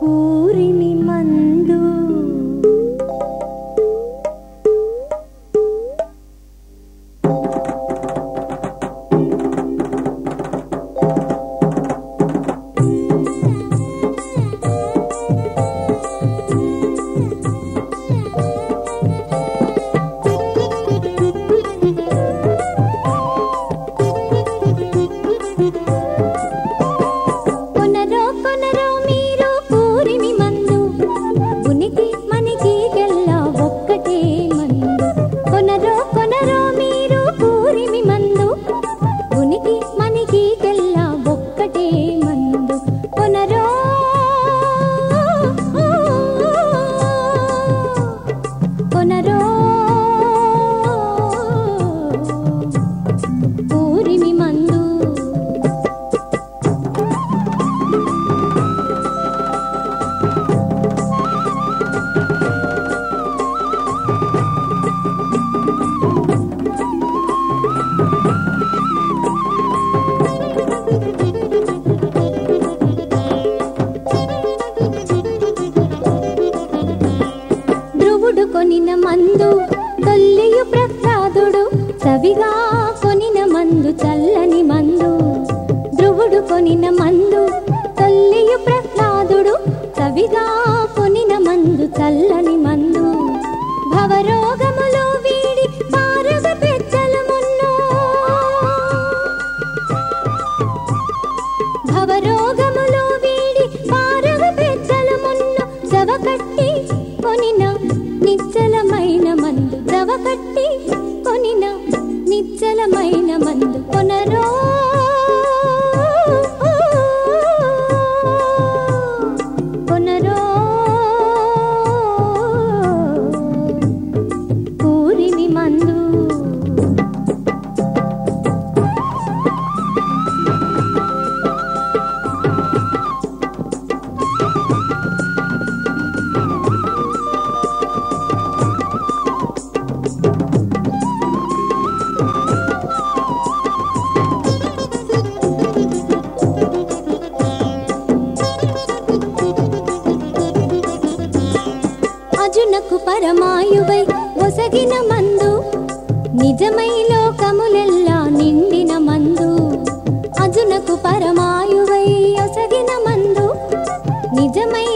कूरिणी मन्द కొనరో కొనిన మందు తొల్లియు ప్రహ్లాదుడు సవిగా కొనిన మందు చల్లని మందు. ధ్రువుడు కొనిన మందు తొల్లియు ప్రహ్లాదుడు సవిగా కొనిన మందు చల్లని నిశ్చలమైన మందు కొనరో? పరమాయువై ఒసగిన మందు నిజమై లోకములెల్లా నిండిన మందు అజునకు పరమాయువై ఒసగిన మందు నిజమై